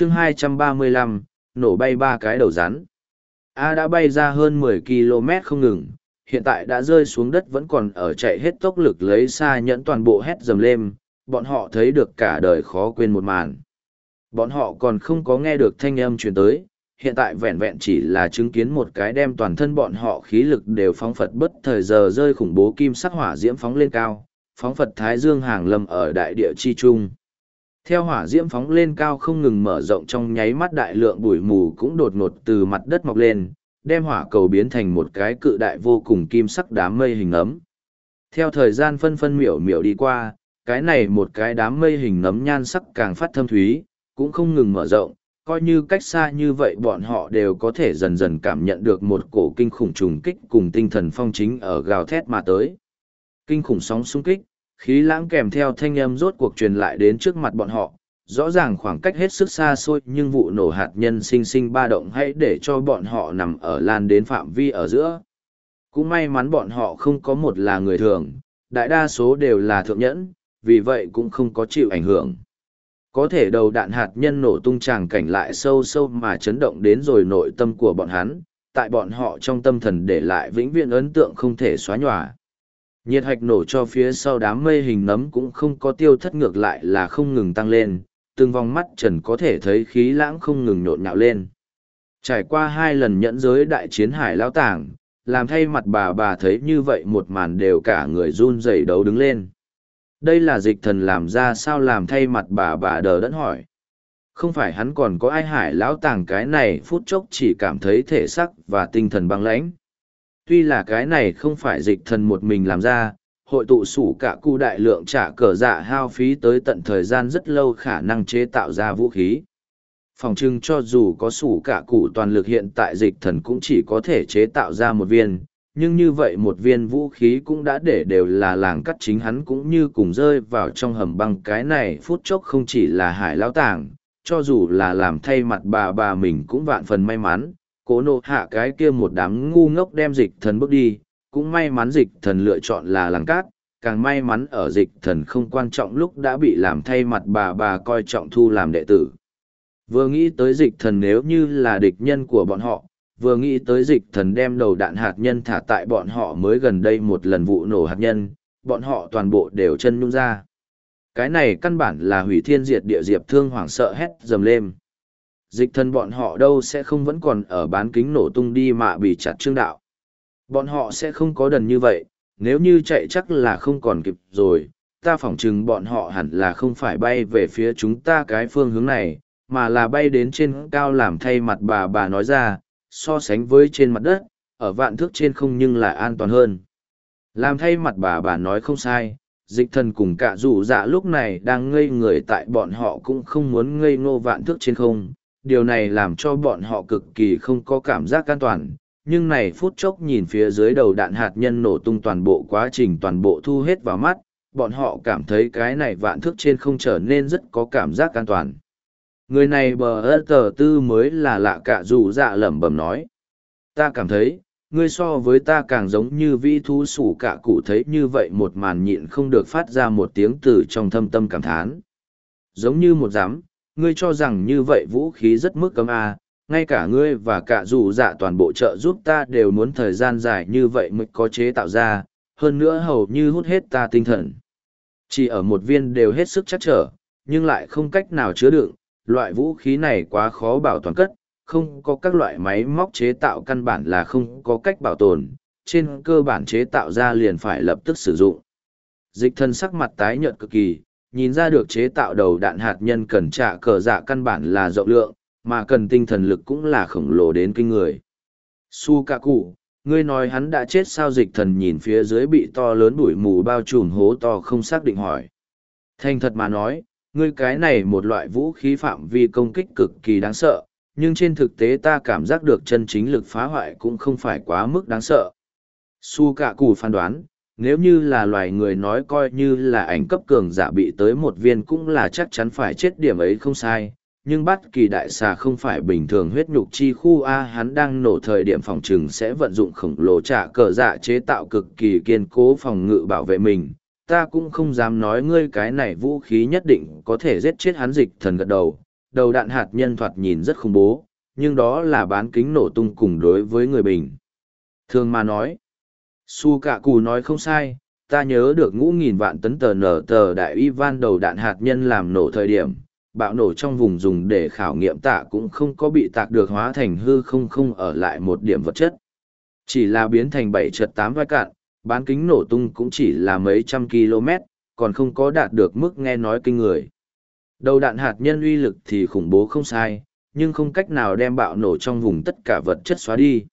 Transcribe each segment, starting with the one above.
chương 235, nổ bay ba cái đầu rắn. A đã bay ra hơn 10 km không ngừng, hiện tại đã rơi xuống đất vẫn còn ở chạy hết tốc lực lấy xa nhẫn toàn bộ hét dầm lên, bọn họ thấy được cả đời khó quên một màn. Bọn họ còn không có nghe được thanh âm truyền tới, hiện tại vẹn vẹn chỉ là chứng kiến một cái đem toàn thân bọn họ khí lực đều phóng phật bất thời giờ rơi khủng bố kim sắc hỏa diễm phóng lên cao, phóng phật thái dương hàng lâm ở đại địa chi trung. Theo hỏa diễm phóng lên cao không ngừng mở rộng trong nháy mắt đại lượng bụi mù cũng đột ngột từ mặt đất mọc lên, đem hỏa cầu biến thành một cái cự đại vô cùng kim sắc đám mây hình ấm. Theo thời gian phân phân miểu miểu đi qua, cái này một cái đám mây hình nấm nhan sắc càng phát thâm thúy, cũng không ngừng mở rộng, coi như cách xa như vậy bọn họ đều có thể dần dần cảm nhận được một cổ kinh khủng trùng kích cùng tinh thần phong chính ở gào thét mà tới. Kinh khủng sóng xung kích, khí lãng kèm theo thanh âm rốt cuộc truyền lại đến trước mặt bọn họ, rõ ràng khoảng cách hết sức xa xôi nhưng vụ nổ hạt nhân sinh sinh ba động hãy để cho bọn họ nằm ở lan đến phạm vi ở giữa. Cũng may mắn bọn họ không có một là người thường, đại đa số đều là thượng nhẫn, vì vậy cũng không có chịu ảnh hưởng. Có thể đầu đạn hạt nhân nổ tung tràng cảnh lại sâu sâu mà chấn động đến rồi nội tâm của bọn hắn, tại bọn họ trong tâm thần để lại vĩnh viễn ấn tượng không thể xóa nhòa. Nhiệt hạch nổ cho phía sau đám mây hình nấm cũng không có tiêu thất ngược lại là không ngừng tăng lên, từng vòng mắt trần có thể thấy khí lãng không ngừng nhộn nhạo lên. Trải qua hai lần nhẫn giới đại chiến hải lao tảng, làm thay mặt bà bà thấy như vậy một màn đều cả người run rẩy đấu đứng lên. Đây là dịch thần làm ra sao làm thay mặt bà bà đờ đẫn hỏi. Không phải hắn còn có ai hải lão tàng cái này phút chốc chỉ cảm thấy thể sắc và tinh thần băng lãnh. Tuy là cái này không phải dịch thần một mình làm ra, hội tụ sủ cả cu đại lượng trả cờ dạ hao phí tới tận thời gian rất lâu khả năng chế tạo ra vũ khí. Phòng trưng cho dù có sủ cả cụ toàn lực hiện tại dịch thần cũng chỉ có thể chế tạo ra một viên, nhưng như vậy một viên vũ khí cũng đã để đều là làng cắt chính hắn cũng như cùng rơi vào trong hầm băng cái này phút chốc không chỉ là hải lao tảng, cho dù là làm thay mặt bà bà mình cũng vạn phần may mắn, cố nộ hạ cái kia một đám ngu ngốc đem dịch thần bước đi, cũng may mắn dịch thần lựa chọn là làng cát, càng may mắn ở dịch thần không quan trọng lúc đã bị làm thay mặt bà bà coi trọng thu làm đệ tử. Vừa nghĩ tới dịch thần nếu như là địch nhân của bọn họ, vừa nghĩ tới dịch thần đem đầu đạn hạt nhân thả tại bọn họ mới gần đây một lần vụ nổ hạt nhân, bọn họ toàn bộ đều chân nhung ra. Cái này căn bản là hủy thiên diệt địa diệp thương hoảng sợ hét dầm lên. Dịch thần bọn họ đâu sẽ không vẫn còn ở bán kính nổ tung đi mà bị chặt trương đạo. Bọn họ sẽ không có đần như vậy, nếu như chạy chắc là không còn kịp rồi, ta phỏng chừng bọn họ hẳn là không phải bay về phía chúng ta cái phương hướng này, mà là bay đến trên cao làm thay mặt bà bà nói ra, so sánh với trên mặt đất, ở vạn thước trên không nhưng lại an toàn hơn. Làm thay mặt bà bà nói không sai, dịch thần cùng cả rủ dạ lúc này đang ngây người tại bọn họ cũng không muốn ngây ngô vạn thước trên không. Điều này làm cho bọn họ cực kỳ không có cảm giác an toàn, nhưng này phút chốc nhìn phía dưới đầu đạn hạt nhân nổ tung toàn bộ quá trình toàn bộ thu hết vào mắt, bọn họ cảm thấy cái này vạn thước trên không trở nên rất có cảm giác an toàn. Người này bờ ơ tờ tư mới là lạ cả dù dạ lẩm bẩm nói ta cảm thấy ngươi so với ta càng giống như vĩ thú sủ cả cụ thấy như vậy một màn nhịn không được phát ra một tiếng từ trong thâm tâm cảm thán. Giống như một dám ngươi cho rằng như vậy vũ khí rất mức cấm à? ngay cả ngươi và cả dù dạ toàn bộ trợ giúp ta đều muốn thời gian dài như vậy mới có chế tạo ra hơn nữa hầu như hút hết ta tinh thần chỉ ở một viên đều hết sức chắc trở nhưng lại không cách nào chứa đựng loại vũ khí này quá khó bảo toàn cất, không có các loại máy móc chế tạo căn bản là không có cách bảo tồn, trên cơ bản chế tạo ra liền phải lập tức sử dụng. Dịch thân sắc mặt tái nhợt cực kỳ, nhìn ra được chế tạo đầu đạn hạt nhân cần trả cờ dạ căn bản là rộng lượng, mà cần tinh thần lực cũng là khổng lồ đến kinh người. Su ca cụ, ngươi nói hắn đã chết sao dịch thần nhìn phía dưới bị to lớn bụi mù bao trùm hố to không xác định hỏi. Thành thật mà nói, ngươi cái này một loại vũ khí phạm vi công kích cực kỳ đáng sợ, nhưng trên thực tế ta cảm giác được chân chính lực phá hoại cũng không phải quá mức đáng sợ. Su Cạ Cù phán đoán, nếu như là loài người nói coi như là ảnh cấp cường giả bị tới một viên cũng là chắc chắn phải chết điểm ấy không sai, nhưng bắt kỳ đại xà không phải bình thường huyết nhục chi khu A hắn đang nổ thời điểm phòng chừng sẽ vận dụng khổng lồ trả cờ dạ chế tạo cực kỳ kiên cố phòng ngự bảo vệ mình, ta cũng không dám nói ngươi cái này vũ khí nhất định có thể giết chết hắn dịch thần gật đầu, đầu đạn hạt nhân thoạt nhìn rất khủng bố, nhưng đó là bán kính nổ tung cùng đối với người bình. Thường mà nói, Su Cạ Cù nói không sai, ta nhớ được ngũ nghìn vạn tấn tờ nở tờ đại uy van đầu đạn hạt nhân làm nổ thời điểm, bạo nổ trong vùng dùng để khảo nghiệm tạ cũng không có bị tạc được hóa thành hư không không ở lại một điểm vật chất. Chỉ là biến thành bảy chật tám vai cạn, bán kính nổ tung cũng chỉ là mấy trăm km, còn không có đạt được mức nghe nói kinh người. Đầu đạn hạt nhân uy lực thì khủng bố không sai, nhưng không cách nào đem bạo nổ trong vùng tất cả vật chất xóa đi.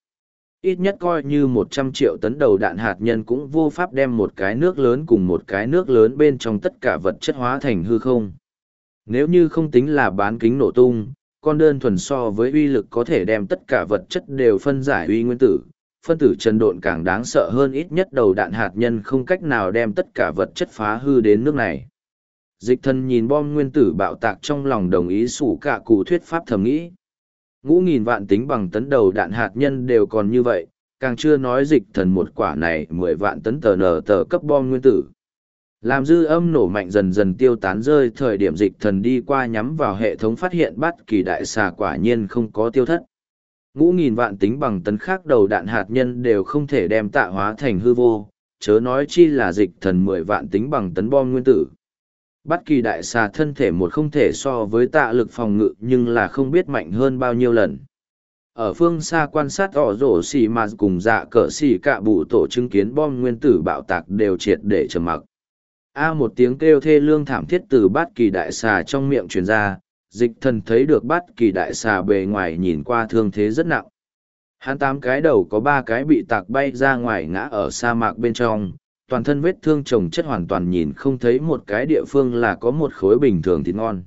Ít nhất coi như một trăm triệu tấn đầu đạn hạt nhân cũng vô pháp đem một cái nước lớn cùng một cái nước lớn bên trong tất cả vật chất hóa thành hư không. Nếu như không tính là bán kính nổ tung, con đơn thuần so với uy lực có thể đem tất cả vật chất đều phân giải uy nguyên tử, phân tử trần độn càng đáng sợ hơn ít nhất đầu đạn hạt nhân không cách nào đem tất cả vật chất phá hư đến nước này. Dịch thân nhìn bom nguyên tử bạo tạc trong lòng đồng ý sủ cả cụ thuyết pháp thầm nghĩ. Ngũ nghìn vạn tính bằng tấn đầu đạn hạt nhân đều còn như vậy, càng chưa nói dịch thần một quả này mười vạn tấn tờ nở tờ cấp bom nguyên tử. Làm dư âm nổ mạnh dần dần tiêu tán rơi thời điểm dịch thần đi qua nhắm vào hệ thống phát hiện bắt kỳ đại xà quả nhiên không có tiêu thất. Ngũ nghìn vạn tính bằng tấn khác đầu đạn hạt nhân đều không thể đem tạ hóa thành hư vô, chớ nói chi là dịch thần mười vạn tính bằng tấn bom nguyên tử. Bất kỳ đại xà thân thể một không thể so với tạ lực phòng ngự nhưng là không biết mạnh hơn bao nhiêu lần. Ở phương xa quan sát ỏ rổ xì mà cùng dạ cỡ xì cả bụ tổ chứng kiến bom nguyên tử bạo tạc đều triệt để trầm mặc. A một tiếng kêu thê lương thảm thiết từ bát kỳ đại xà trong miệng truyền ra, dịch thần thấy được bát kỳ đại xà bề ngoài nhìn qua thương thế rất nặng. Hắn tám cái đầu có ba cái bị tạc bay ra ngoài ngã ở sa mạc bên trong, toàn thân vết thương chồng chất hoàn toàn nhìn không thấy một cái địa phương là có một khối bình thường thịt ngon.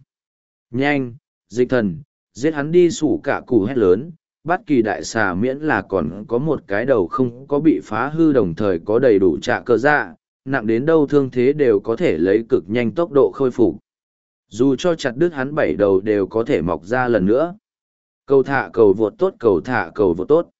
Nhanh, dịch thần, giết hắn đi sủ cả củ hét lớn, Bất kỳ đại xà miễn là còn có một cái đầu không có bị phá hư đồng thời có đầy đủ trạ cơ dạ, nặng đến đâu thương thế đều có thể lấy cực nhanh tốc độ khôi phục. Dù cho chặt đứt hắn bảy đầu đều có thể mọc ra lần nữa. Cầu thả cầu vượt tốt cầu thả cầu vượt tốt.